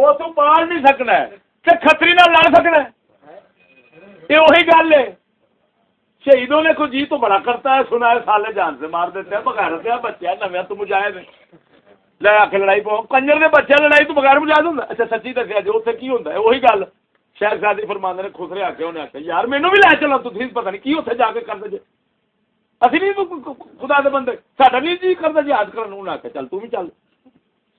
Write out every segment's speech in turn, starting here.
وہ تو پال نہیں سکنا کہ کتری نہ لڑ سکنا یہ وہی گل ہے شہیدوں نے کو جی تو بڑا کرتا ہے سنا ہے سالے جان سے مار دیتے ہیں بغیر دیا بچے نویا تو مجاہد لے آ کے لڑائی پاؤ کنجر کے بچے لڑائی تو بغیر مجاہد ہوں اچھا سچی دسیا جی اتنے کی ہوتا ہے وہی گل شہر شادی فرماند نے خسرے آ کے انہیں آخیا یار مینو بھی لے چلو تو پتہ نہیں کی اتنے جا کے کر دے اسی نہیں خدا دے بندے ساڈا نہیں جی کرتا جی یاد کرنے آخیا چل تو بھی چل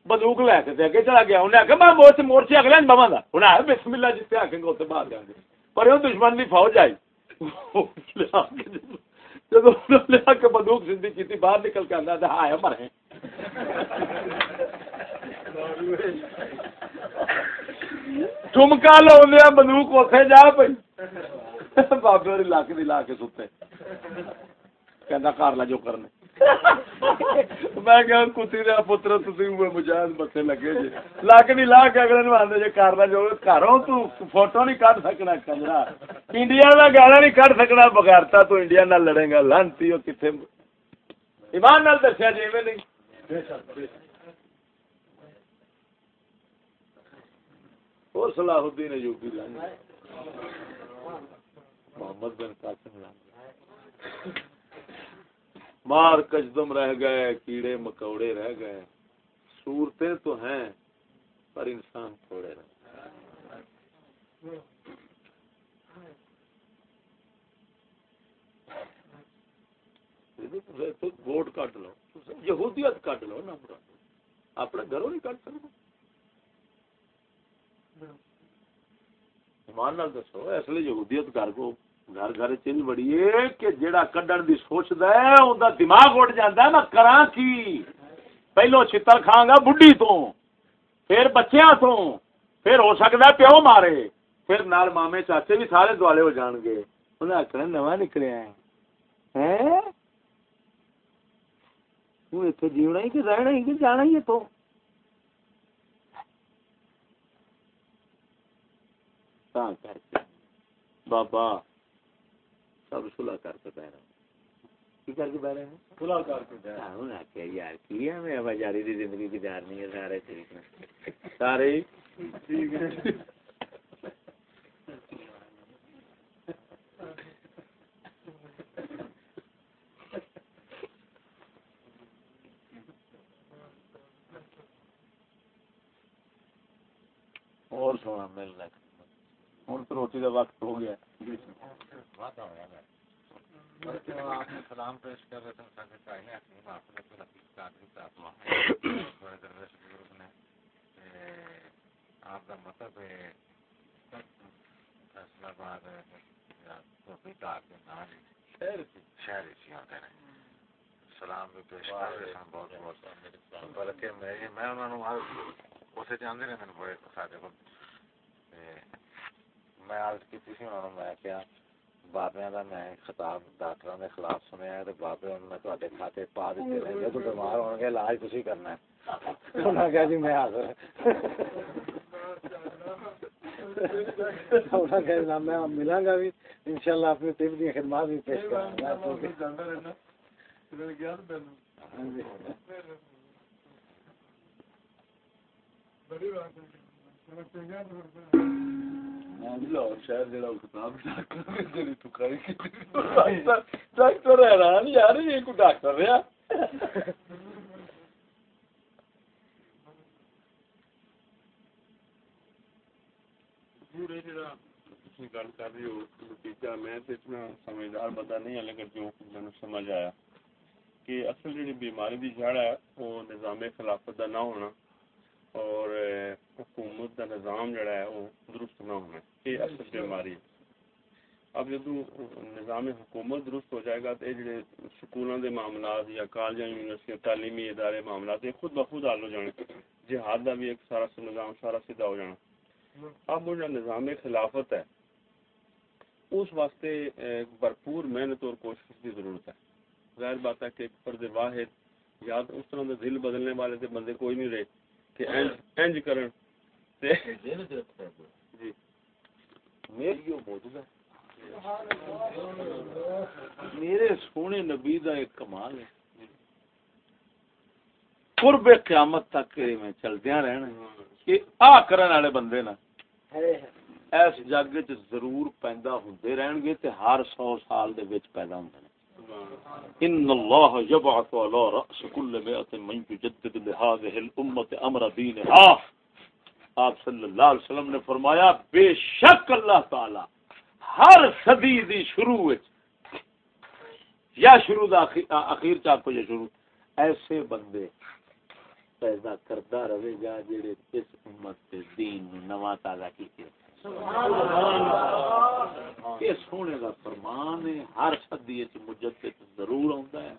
بندوق لے کے اگے چلا گیا انہیں آخیا میں مورچے مورچے اگلے بوا گا انہیں آیا بسم اللہ جتنے آ کے اتنے باہر جا گے پر وہ دشمن کی فوج آئی جب لیا کے بندوق سندھی کی باہر نکل کے آدھا آیا مرے ٹمکا لو بندوق اتنے جا پی بابے اور لاک دی لا کے ستے کہ کر لا جو کرنے میں کہ کتی دیا پتر تھی مجاہد بسے لگے جی۔ لک نہیں لا کے اگلے نو آدھے جی کر لا جو گھروں تو فوٹو نہیں کٹ سکنا کنجرا انڈیا کا گالا نہیں کٹ سکنا بغیرتا تو انڈیا نال لڑے گا لانتی کتنے ایمان نال دسیا جی میں نہیں۔ اور صلاح الدین ایوبی محمد بن قاسم مار کجدم رہ گئے، کیڑے مکوڑے رہ گئے۔ صورتیں تو ہیں، پر انسان تھوڑے رہ ووٹ کٹ لو، یہودیت کٹ لو نا اپنے گھروں نہیں کٹ سکتے۔ ایمان نال دسو، اس لیے یہودیت گھر کو گھر گھر چل بڑی کہ جیڑا کڈن دی سوچدا ہے اوندا دماغ اٹھ جاندا ہے، میں کراں کی؟ پہلو چھتر کھاں گا بڈھی تو پھر بچیاں تو پھر ہو سکدا ہے پیو مارے، پھر نال مامے چاچے بھی سارے دوالے ہو جان گے۔ انہاں آکھنا نواں نکلیا ہے۔ ہیں؟ تو ایتھے جیونا ہی کہ رہنا ہی کہ جانا ہی ہے تو بابا سب سلا کر کے بہ رہا کی کر کے بہ رہے ہیں کر کے بہ رہا یار کی ہے؟ میں بازاری دی زندگی گزارنی ہے سارے ٹھیک نے سارے ٹھیک ہے اور سونا ملنا ہوں تو روٹی کا وقت ہو گیا سلام پیش کر رہے تھے آپ کا مطلب ہے فیصلہ باد شہر سلام بھی پیش کر رہے ہیں۔ بہت بہت بلکہ میں میں انہوں نے اسے جانے رہے ہیں۔ بڑے سارے میں عرض کی تھی انہوں نے، میں کیا بابے کا میں خطاب ڈاکٹر کے خلاف سنیا ہے تو بابے انہوں نے تے کھاتے پا دیتے رہے تو بیمار ہو گے، علاج تھی کرنا ہے۔ انہوں نے کہا جی میں حاضر ہاں۔ میں ملا گا بھی ان شاء اللہ اپنی طب کی خدمات بھی پیش کروں گا ڈاکٹر حیران یار یہ کو ڈاکٹر رہا؟ گل کر رہی ہو نتیجہ میں اتنا سمجھدار بندہ نہیں ہے لیکن جو میں سمجھ آیا کہ اصل بیماری کی جڑ ہے وہ نظام خلافت کا نہ ہونا اور حکومت کا نظام جڑا ہے وہ درست نہ ہونا یہ اصل بیماری ہے اب جدو نظام حکومت درست ہو جائے گا تو یہ جڑے سکولوں کے معاملات یا کالج یونیورسٹیاں تعلیمی ادارے معاملات یہ خود بخود حل ہو جانے جہاد کا بھی ایک سارا نظام سارا سیدھا ہو جانا اب وہ جو نظام خلافت ہے۔ اس واسطے بھرپور محنت اور کوشش کی ضرورت ہے۔ ظاہر بات ہے کہ فرد واحد یا اس طرح کے دل بدلنے والے تھے بندے کوئی نہیں رہے۔ کہ انج کرن۔ جی۔ میری موجود ہے۔ میرے سونے نبی دا ایک کمال ہے۔ قرب قیامت تک میں چلدیا رہنا کہ آ کرن والے بندے نا اس جگ چ ضرور پیدا ہوندے رہن گے تے ہر 100 سال دے وچ پیدا ہوندے نے۔ ان اللہ یبعث علی رأس کل مئة من یجدد لهذه الامه امر دینها آپ صلی اللہ علیہ وسلم نے فرمایا بے شک اللہ تعالی ہر صدی دی شروع وچ یا شروع دا اخیر چاہ کو یا شروع۔ ایسے بندے پیدا کرتا رہے گا جڑے اس امت کے دین نواں تازہ کیتے یہ سونے کا فرمان ہے ہر صدی وچ مجدد ضرور آندا ہے۔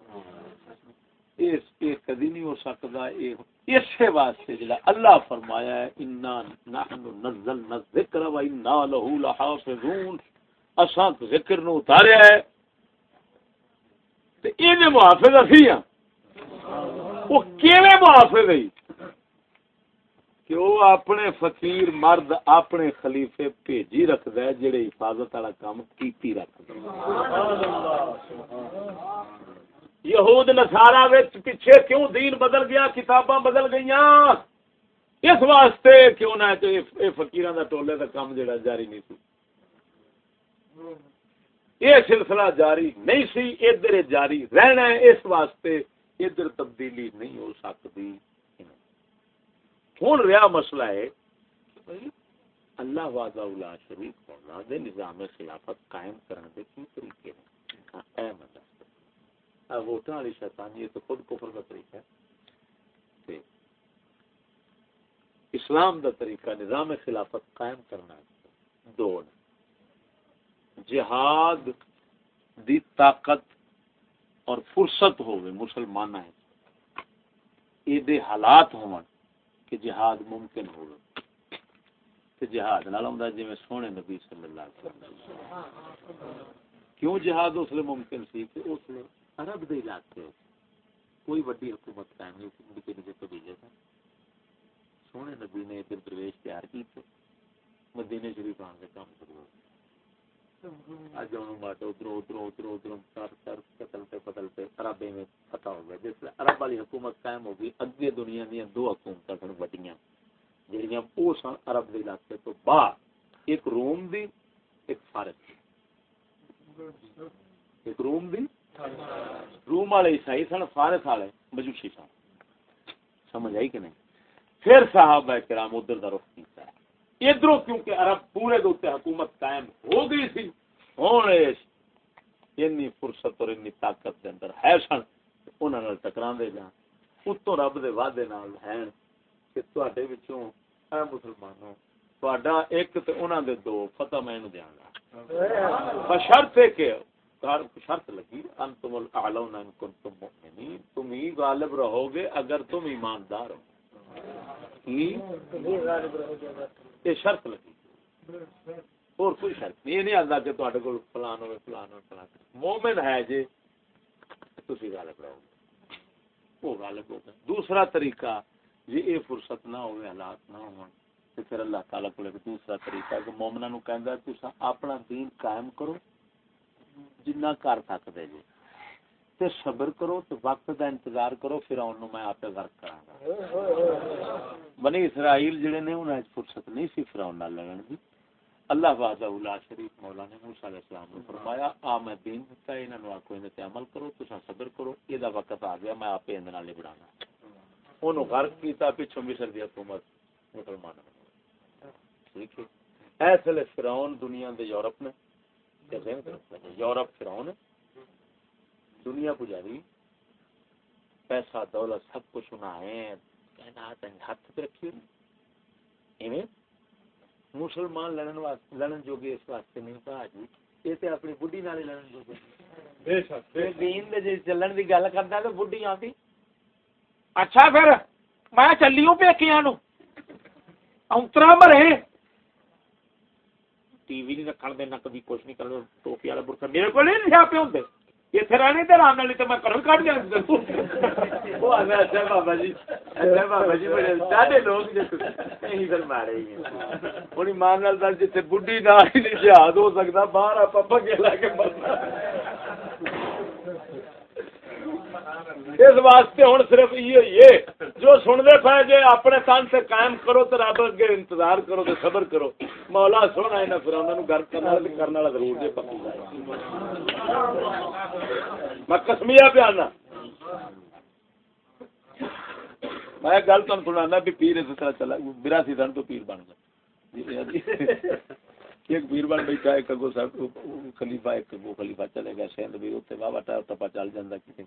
اس کدی نہیں ہو سکتا اسی واسطے جڑا اللہ فرمایا ہے انا نحن نزلنا الذکر و انا له لحافظون۔ اساں ذکر نو اتاریا ہے۔ تے محافظ اسی ہیں وہ کیویں محافظ ہے کہ وہ اپنے فقیر مرد اپنے خلیفے بھیجی رکھدا ہے، جڑے حفاظت والا کام کیتی رکھدا یہود نصارا وچ پیچھے کیوں دین بدل گیا، کتاباں بدل گئیاں؟ اس واسطے کیوں نہ کہ اے فقیراں دا ٹولے دا کام جڑا جاری نہیں سی۔ یہ سلسلہ جاری نہیں سی، ادھر جاری رہنا ہے۔ اس واسطے ادھر تبدیلی نہیں ہو سکتی۔ ہوں رہا مسئلہ ہے اللہ وعدہ الا شریف ہونا دے، نظام خلافت قائم کرنے دے کی طریقے ہیں؟ اے مطلب ووٹاں والی شیطانی تو خود کفر کا طریقہ ہے۔ اسلام دا طریقہ نظام خلافت قائم کرنا۔ ہے دو جہاد دی طاقت اور فرصت ہوئے مسلمان ہے۔ یہ حالات ہون کہ جہاد ممکن ہوگا کہ جہاد نال ہوندا جویں سونے نبی صلی اللہ علیہ وسلم۔ کیوں جہاد اس لیے ممکن سی کہ اس لیے عرب دے علاقے کوئی بڑی حکومت قائم نہیں تھی نکے نکے قبیلے تھے۔ سونے نبی نے ادھر درویش تیار کی تھے مدینے شریف آن کے کام شروع ہو اج انہوں ماٹو ادھر ادھر ادھر ادھر سر سر بدلتے بدلتے عرب میں پتہ ہو گیا جس عرب والی حکومت قائم ہوگی اگے دنیا دیا دو حکومت سن وڈیاں۔ جہاں وہ سن عرب کے علاقے تو باہر ایک روم دی، ایک فارس دی۔ ایک روم دی؟ روم والے عیسائی سن، فارس والے مجوسی سن۔ سمجھ آئی کہ نہیں؟ پھر صحابہ کرام ادھر کا رخ کیتا۔ ادھر کیونکہ عرب پورے دوتے حکومت قائم ہو گئی تھی ہوں اینی فرصت اور اینی طاقت کے اندر ہے سن نے ٹکرا دے جان اتوں رب دے وعدے نال ہیں کہ تواڈے وچوں اے مسلمانوں تواڈا ایک تے انہاں دے دو فتح میں دیاں گا بشرط ہے کہ شرط لگی انتم الاعلون ان کنتم مؤمنین۔ تم ہی غالب رہو گے اگر تم ایماندار ہو۔ یہ شرط لگی۔ اور کوئی شرط نہیں، یہ نہیں آتا کہ تے کو فلان ہوئے فلان ہوئے فلان مومن ہے جی تھی غالب رہو۔ گے وہ غالب ہو گئے دوسرا طریقہ جی یہ فرصت نہ ہوئے حالات نہ ہو پھر اللہ تعالیٰ کو دوسرا طریقہ کہ مومنا نو کہندا تسا اپنا دین قائم کرو جنہ کر سکتے جی تے صبر کرو تے وقت دا انتظار کرو، پھر اون نو میں اپے غرق کراں گا بنی اسرائیل جڑے نے، انہاں وچ فرصت نہیں سی فرعون نال لڑن دی۔ اللہ وحدہ لا شریف مولا نے موسی علیہ السلام نے فرمایا، آ میں دین دتا انہاں نو آکو ان تے عمل کرو، تساں صبر کرو اے دا وقت آ گیا، میں اپے اند نال لبڑانا اونوں غرق کیتا پیچھے مصر دی حکومت مسلمان ٹھیک ہے۔ ایسے فرعون دنیا دے یورپ نے یورپ فرعون ہے۔ دنیا پجاری پیسہ دولت سب کچھ ہونا ہے ہاتھ پہ رکھی ہوئی۔ مسلمان لڑن لڑن جوگے اس واسطے نہیں کہا جی یہ تو اپنی بڈی نال لڑن جوگے۔ دین دے چلن دی گل کردا تے بڈھی آندی۔ اچھا پھر میں چلی ہوں پیکیاں نو اونترا مرے۔ ٹی وی نہیں رکھن دینا کبھی کچھ نہیں کرنا ٹوپی والا برقع میرے کو نہیں لکھا پہ ہوندے۔ اتنے رہنے تو آرام والی تو میں کروں کٹ دیا اچھا بابا جی اچھا بابا جی دس جیسے بڈی نہ جہاز ہو سکتا باہر اس واسطے ہوں صرف یہ جو سنتے پے جی اپنے کن سے قائم کرو تو رب اگے انتظار کرو تو صبر کرو۔ مولا سونا یہاں پھر انہوں گھر کرنے والا ضرور جی پکی میں کسمیا پیانا میں گل تم سنا بھی پیر اس طرح چلا براسی سن تو پیر بن گیا ایک پیر بن بیٹھا، ایک اگو خلیفہ، ایک وہ خلیفہ چلے گیا سندھ بھی اتنے بابا ٹائر ٹپا چل جاتا کسی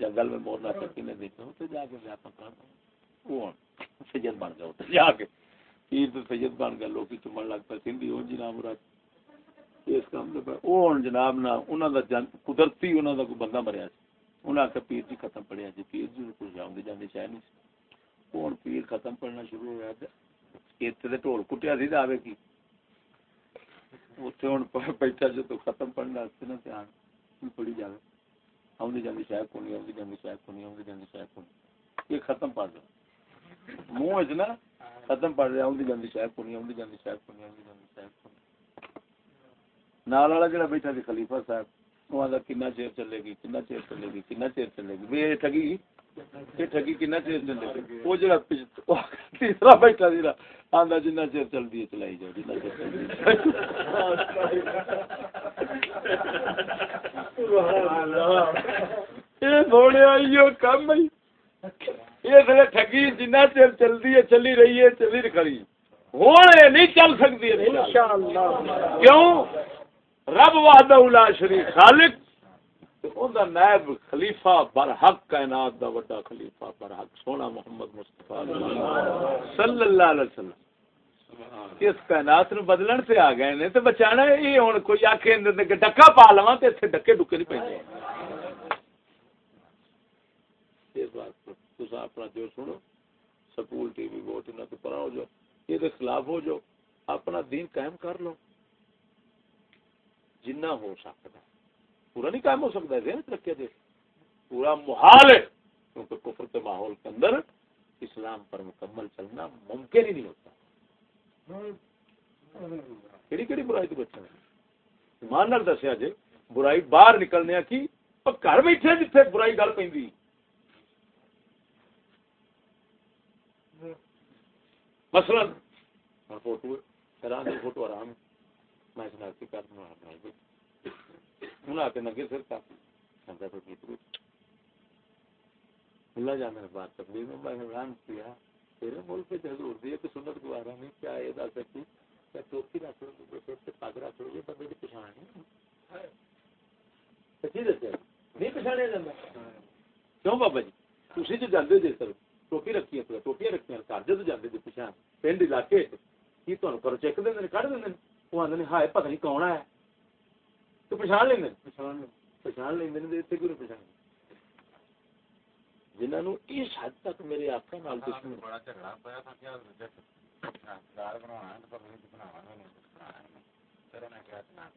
جنگل میں مورنا چکی نے دیکھا اتنے جا کے ویاپا کرنا وہ سید بن گیا اتنے جا کے۔ پیر تو سید بن گیا لوگ چومن لگ پہ سندھی ہو جناب مراد۔ اس کام میں وہ ہوں جناب نہ انہوں کا قدرتی انہوں کا کوئی بندہ مریا انہیں آخر پیر جی ختم پڑھیا جی پیر جی کچھ آدھی جانے شاید نہیں ہوں پیر ختم پڑھنا شروع ہوا اتنے ٹول کٹیا سی آئے کی۔ اتنے ہوں بیٹھا جو تو ختم پڑھنا نا دھیان۔ پڑھی جائے آدھی جاتی شاید کو نہیں آدھی جاتی شاید کو نہیں آدھی جاتی شاید کو نہیں۔ یہ ختم پڑھ دو۔ منہ چ نا ختم پڑھ رہا آدھی شاید کو نہیں آدھی جاتی شاید کو نہیں آدھی جاتی شاید کو نہیں۔ نال والا جڑا بیٹھا سی، خلیفہ صاحب کنا چیر چلے گی، کنا چیر چلے گی، کنا چیر چلے گی۔ یہ یہ کنا چیر چلے گی۔ وہ جڑا تیسرا بیٹھا سی آندا جنہ چیر ہے، چلائی جاؤ جنہ چیر ٹھگی، جنہ چیر چلتی ہے، چلی رہی ہے، چلی رکھی ہوں نہیں چل سکتی کیوں؟ رب وحدہ لا شریف خالق نائب خلیفہ برحق، کائنات دا وڈا خلیفہ برحق، سونا محمد مصطفیٰ صلی اللہ علیہ وسلم۔ اس کائنات نو بدلن سے آ گئے نے تے بچانا یہ ہن کوئی آکھے کہ ڈکا پا لواں تے ایتھے ڈکے ڈکے نہیں پیندے اس بات تسا اپنا جو سنو، سکول ٹی وی ووٹ نہ تو پڑھاؤ جو، یہ دے خلاف ہو جو، اپنا دین قائم کر لو۔ جنہ ہو سکتا پورا نہیں قائم ہو سکتا ہے ترقی دے۔ پورا محال ہے۔ کیونکہ کفر کے ماحول کے اندر اسلام پر مکمل چلنا ممکن ہی نہیں ہوتا۔ کہڑی کہڑی برائی تو بچے ایمان نال دسیا جی برائی باہر نکلنے کی گھر بیٹھے جتھے برائی گل پہ مثلا ہاں فوٹو فوٹو آرام میں شناختی کر کے نگے سر کا اللہ بات تکلیف میں حیران کیا۔ تیرے ملک حضور دی کہ سنت گوارا نہیں کیا یہ دس سکتی کیا ٹوپی رکھ لو سر سے پگ رکھ لو یہ بندے کی پچھان ہے۔ سچی دسیا نہیں پچھاڑیا جاتا کیوں بابا جی؟ تھی جو جانے جی سر ٹوپی رکھی ہے ٹوپیاں رکھی گھر جب جانے جی پچھان پنڈ علاقے کی تمہیں کرو چیک دیں کھ دیں وہ آدھے ہائے پتہ نہیں کون ہے۔ تو پچھان لیں پچھان پچھان لیں اتنے کیوں نہیں پچھان جنہوں اس حد تک میرے آقا نال دشمن بڑا جھگڑا پیا تھا کیا دار بنانا ہے پر نہیں بنانا نہیں بنانا پھر انہیں کہا کہ نام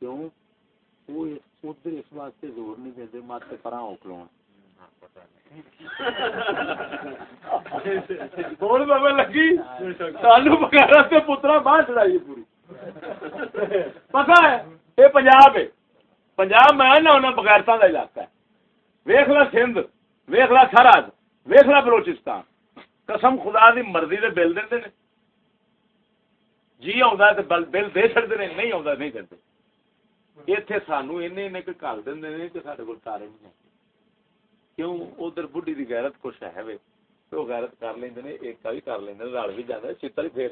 کیوں؟ وہ ادھر اس واسطے زور نہیں دے مت پر اوکلو لگی۔ سالو پترا باہر چڑھائی پوری۔ پتا ہے یہ پنجاب ہے پنجاب میں نہ ہونا بغیرتا کا علاقہ ہے ویخ لا سندھ ویخ لا سرحد ویخ لا بلوچستان قسم خدا دی مرضی دے بل دے جی آ بل دے چڑتے ہیں نہیں آتا نہیں کرتے اتنے سانو این کل دیں کہ سارے کو تارے نہیں ہیں کیوں ادھر بڑھی کی غیرت کچھ ہے وہ غیرت کر لیں ایک بھی کر لیں رل بھی جانا چیتر بھی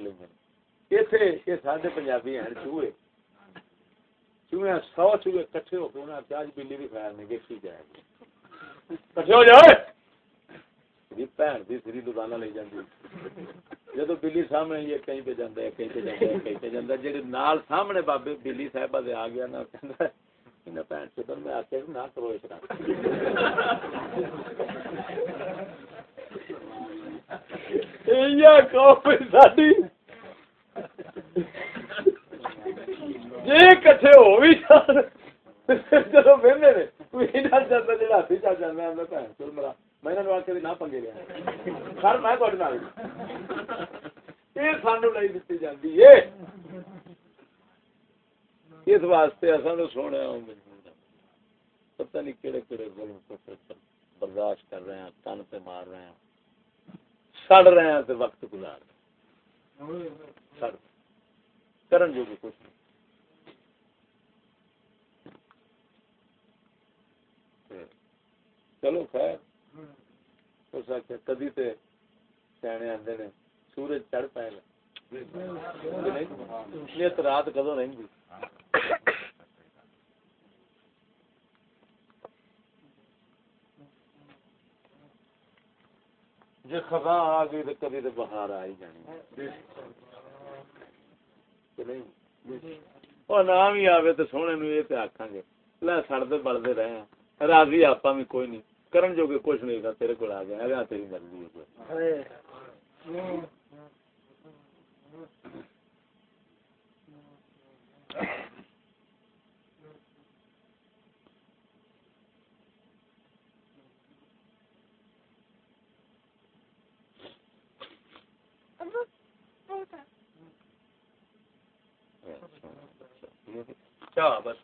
پھیر لیں پنجابی ہیں چوہے چوہے سو چوہے کٹھے ہو کے انہیں آج بلی بھی خیر نہیں دیکھی جائے گی کٹھے ہو جائے بھن کی سری لے جاتی جدو بلی سامنے یہ کہیں پہ جانا ہے کہیں پہ جانا ہے کہیں پہ جانا جی نال سامنے بابے بلی آ گیا نا بھن میں آ کے نہ کرو اس ساری جی کٹھے ہو بھی چلو نے ہاتھی جانا میں چل مرا میں نہ پنگے لیا سر میں سانو اس واسطے تو سونے ہوں پتہ نہیں ظلم کو برداشت کر رہے ہیں تن پہ مار رہے ہیں سڑ رہے ہیں وقت گزار رہے ہیں سڑ کرن جو بھی کچھ۔ نہیں چلو خیر۔ اس آخیا کدی تے سیانے آدھے نے سورج چڑھ پائے گا نیت رات کدو نہیں گی جی خزاں آ گئی تو کدی تو بہار آ ہی جانی۔ اور نام ہی آوے تو سونے نو یہ آخان گے لے سڑتے بڑھتے رہے ہیں۔ راضی آپ بھی کوئی نہیں۔ کرن جو کہ کچھ نہیں تھا تیرے کو آ گیا تیری مرضی ہے بس۔